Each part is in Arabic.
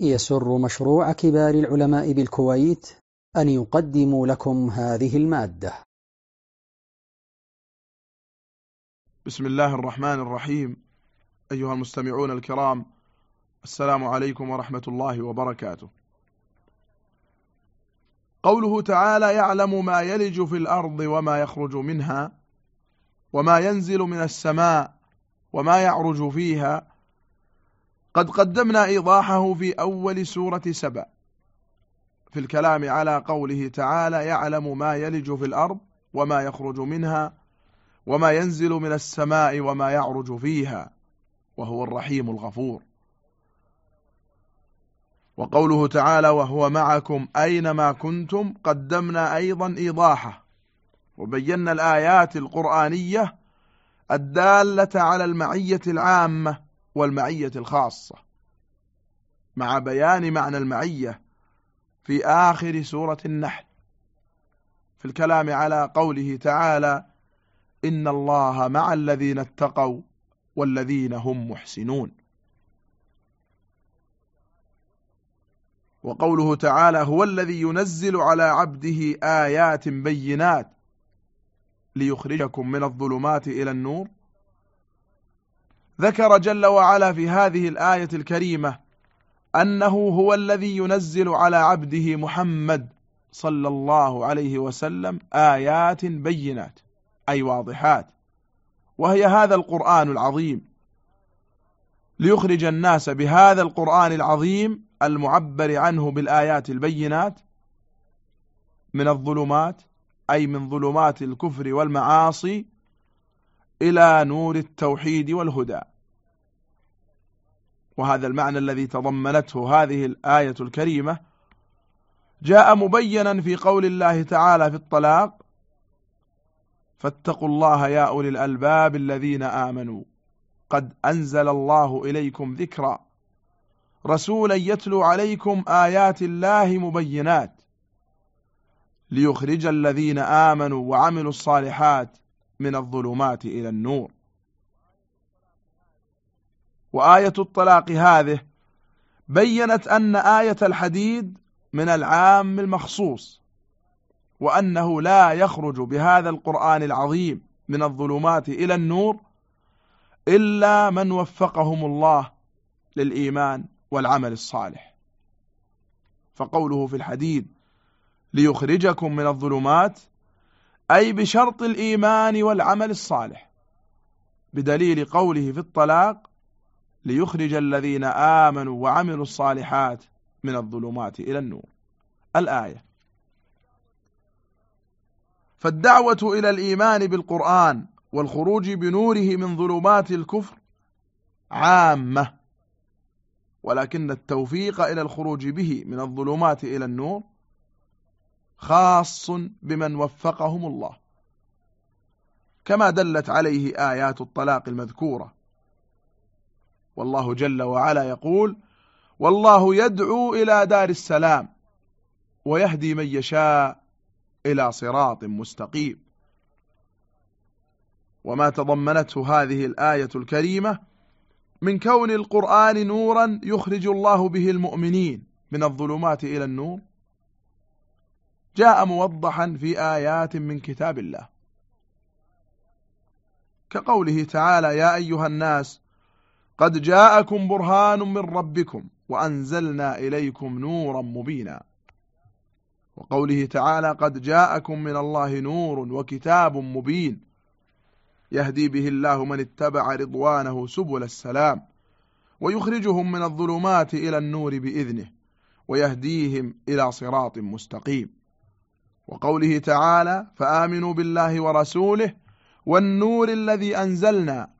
يسر مشروع كبار العلماء بالكويت أن يقدم لكم هذه المادة. بسم الله الرحمن الرحيم. أيها المستمعون الكرام السلام عليكم ورحمة الله وبركاته. قوله تعالى يعلم ما يلج في الأرض وما يخرج منها وما ينزل من السماء وما يعرج فيها قد قدمنا إيضاحه في أول سورة سبأ. في الكلام على قوله تعالى يعلم ما يلج في الأرض وما يخرج منها وما ينزل من السماء وما يعرج فيها وهو الرحيم الغفور. وقوله تعالى وهو معكم أينما كنتم قدمنا أيضا إيضاحه. وبينا الآيات القرآنية الدالة على المعية العامة والمعية الخاصة مع بيان معنى المعية في آخر سورة النحل في الكلام على قوله تعالى إن الله مع الذين اتقوا والذين هم محسنون. وقوله تعالى هو الذي ينزل على عبده آيات بينات ليخرجكم من الظلمات إلى النور. ذكر جل وعلا في هذه الآية الكريمة أنه هو الذي ينزل على عبده محمد صلى الله عليه وسلم آيات بينات أي واضحات وهي هذا القرآن العظيم. ليخرج الناس بهذا القرآن العظيم المعبر عنه بالآيات البينات من الظلمات أي من ظلمات الكفر والمعاصي إلى نور التوحيد والهدى. وهذا المعنى الذي تضمنته هذه الآية الكريمة جاء مبينا في قول الله تعالى في الطلاق فاتقوا الله يا أولي الألباب الذين آمنوا. قد أنزل الله إليكم ذكرا. رسولا يتلو عليكم آيات الله مبينات. ليخرج الذين آمنوا وعملوا الصالحات من الظلمات إلى النور. وآية الطلاق هذه بينت أن آية الحديد من العام المخصوص وأنه لا يخرج بهذا القرآن العظيم من الظلمات إلى النور إلا من وفقهم الله للإيمان والعمل الصالح. فقوله في الحديد ليخرجكم من الظلمات أي بشرط الإيمان والعمل الصالح بدليل قوله في الطلاق ليخرج الذين آمنوا وعملوا الصالحات من الظلمات إلى النور. الآية. فالدعوة إلى الإيمان بالقرآن والخروج بنوره من ظلمات الكفر عامة ولكن التوفيق إلى الخروج به من الظلمات إلى النور خاص بمن وفقهم الله. كما دلت عليه آيات الطلاق المذكورة. والله جل وعلا يقول والله يدعو إلى دار السلام ويهدي من يشاء إلى صراط مستقيم. وما تضمنته هذه الآية الكريمة من كون القرآن نورا يخرج الله به المؤمنين من الظلمات إلى النور؟ جاء موضحا في آيات من كتاب الله. كقوله تعالى يا أيها الناس قد جاءكم برهان من ربكم وأنزلنا إليكم نورا مبينا. وقوله تعالى قد جاءكم من الله نور وكتاب مبين. يهدي به الله من اتبع رضوانه سبل السلام ويخرجهم من الظلمات إلى النور بإذنه ويهديهم إلى صراط مستقيم. وقوله تعالى فآمنوا بالله ورسوله والنور الذي أنزلنا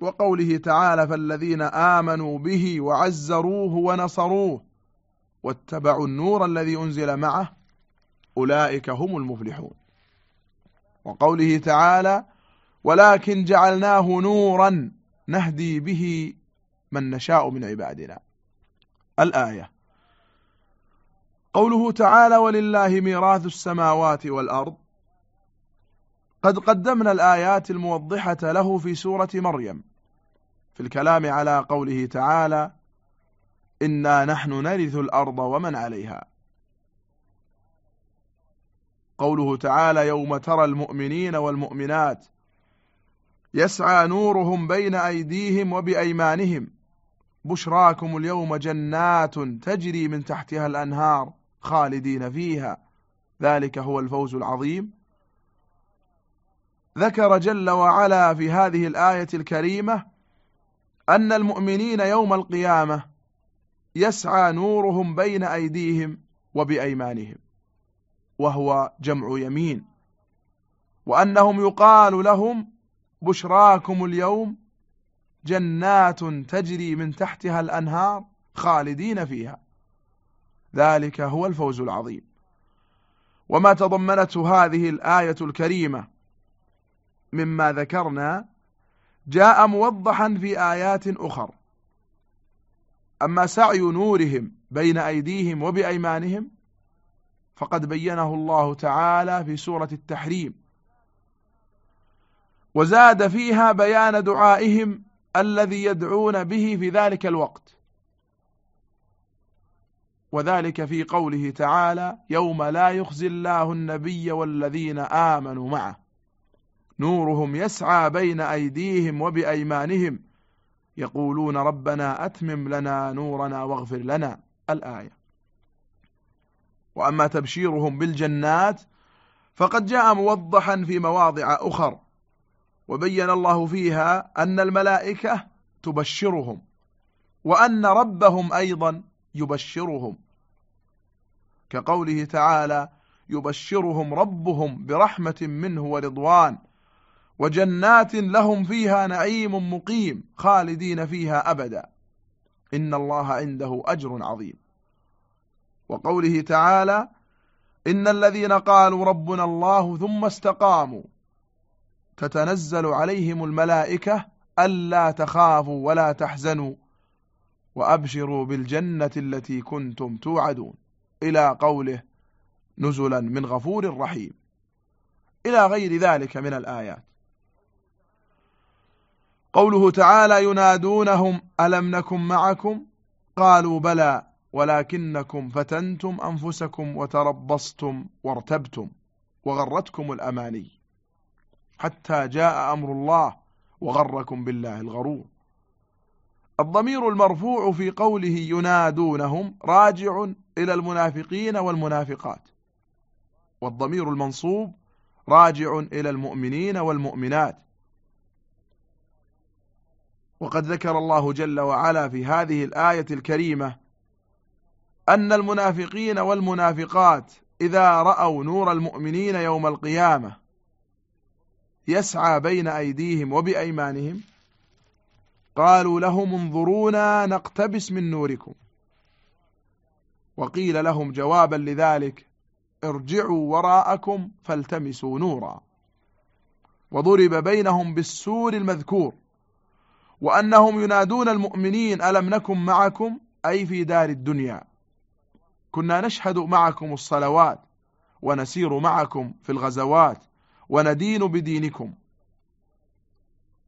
وقوله تعالى فالذين آمنوا به وعزروه ونصروه واتبعوا النور الذي أنزل معه أولئك هم المفلحون. وقوله تعالى ولكن جعلناه نورا نهدي به من نشاء من عبادنا. الآية قوله تعالى ولله ميراث السماوات والأرض. قد قدمنا الآيات الموضحة له في سورة مريم. في الكلام على قوله تعالى إنا نحن نرث الأرض ومن عليها. قوله تعالى يوم ترى المؤمنين والمؤمنات يسعى نورهم بين أيديهم وبأيمانهم. بشراكم اليوم جنات تجري من تحتها الأنهار. خالدين فيها. ذلك هو الفوز العظيم. ذكر جل وعلا في هذه الآية الكريمة أن المؤمنين يوم القيامة يسعى نورهم بين أيديهم وبأيمانهم وهو جمع يمين. وأنهم يقال لهم بشراكم اليوم جنات تجري من تحتها الأنهار خالدين فيها. ذلك هو الفوز العظيم. وما تضمنته هذه الآية الكريمة مما ذكرنا جاء موضحا في آيات أخر. أما سعي نورهم بين أيديهم وبأيمانهم فقد بينه الله تعالى في سورة التحريم. وزاد فيها بيان دعائهم الذي يدعون به في ذلك الوقت. وذلك في قوله تعالى يوم لا يخزي الله النبي والذين آمنوا معه. نورهم يسعى بين أيديهم وبأيمانهم. يقولون ربنا أتمم لنا نورنا واغفر لنا. الآية. وأما تبشيرهم بالجنات فقد جاء موضحا في مواضع أخر وبين الله فيها أن الملائكة تبشرهم وأن ربهم أيضا يبشرهم. كقوله تعالى يبشرهم ربهم برحمة منه ورضوان وجنات لهم فيها نعيم مقيم خالدين فيها أبدا. إن الله عنده أجر عظيم. وقوله تعالى إن الذين قالوا ربنا الله ثم استقاموا تتنزل عليهم الملائكة ألا تخافوا ولا تحزنوا وأبشروا بالجنة التي كنتم توعدون. إلى قوله نزلا من غفور رحيم. إلى غير ذلك من الآيات. قوله تعالى ينادونهم ألم نكن معكم؟ قالوا بلى ولكنكم فتنتم أنفسكم وتربصتم وارتبتم وغرتكم الأماني. حتى جاء أمر الله وغركم بالله الغرور. الضمير المرفوع في قوله ينادونهم راجع إلى المنافقين والمنافقات. والضمير المنصوب راجع إلى المؤمنين والمؤمنات. وقد ذكر الله جل وعلا في هذه الآية الكريمة أن المنافقين والمنافقات إذا رأوا نور المؤمنين يوم القيامة يسعى بين أيديهم وبأيمانهم قالوا لهم انظرونا نقتبس من نوركم. وقيل لهم جوابا لذلك ارجعوا وراءكم فالتمسوا نورا. وضرب بينهم بالسور المذكور وأنهم ينادون المؤمنين ألم نكن معكم؟ أي في دار الدنيا. كنا نشهد معكم الصلوات ونسير معكم في الغزوات وندين بدينكم.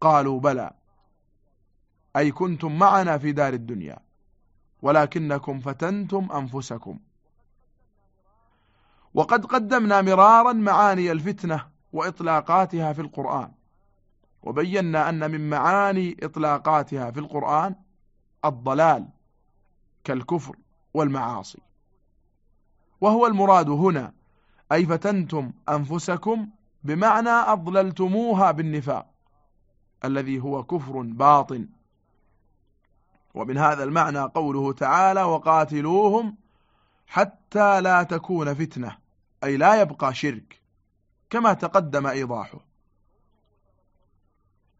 قالوا بلى. أي كنتم معنا في دار الدنيا ولكنكم فتنتم أنفسكم. وقد قدمنا مرارا معاني الفتنة وإطلاقاتها في القرآن وبينا أن من معاني إطلاقاتها في القرآن الضلال كالكفر والمعاصي. وهو المراد هنا أي فتنتم أنفسكم بمعنى أضللتموها بالنفاق الذي هو كفر باطن ومن هذا المعنى قوله تعالى وقاتلوهم حتى لا تكون فتنة أي لا يبقى شرك كما تقدم إيضاحه.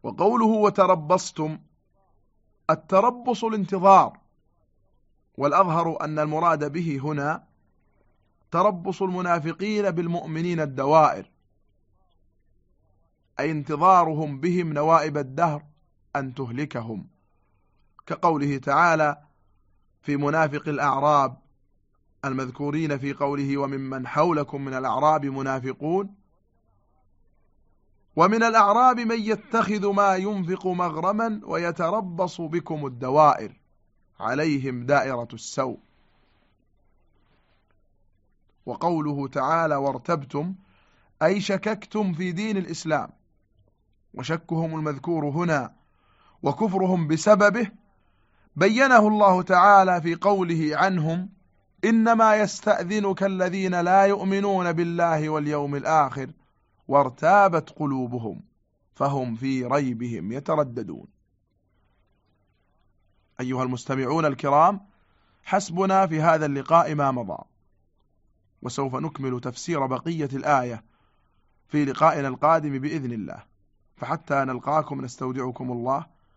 وقوله وتربصتم التربص الانتظار والأظهر أن المراد به هنا تربص المنافقين بالمؤمنين الدوائر أي انتظارهم بهم نوائب الدهر أن تهلكهم. كقوله تعالى في منافق الأعراب المذكورين في قوله وممن حولكم من الأعراب منافقون ومن الأعراب من يتخذ ما ينفق مغرما ويتربص بكم الدوائر عليهم دائرة السوء. وقوله تعالى وارتبتم أي شككتم في دين الإسلام وشكهم المذكور هنا وكفرهم بسببه بينه الله تعالى في قوله عنهم إنما يستأذنك الذين لا يؤمنون بالله واليوم الآخر وارتابت قلوبهم فهم في ريبهم يترددون. أيها المستمعون الكرام حسبنا في هذا اللقاء ما مضى وسوف نكمل تفسير بقية الآية في لقائنا القادم بإذن الله. فحتى نلقاكم نستودعكم الله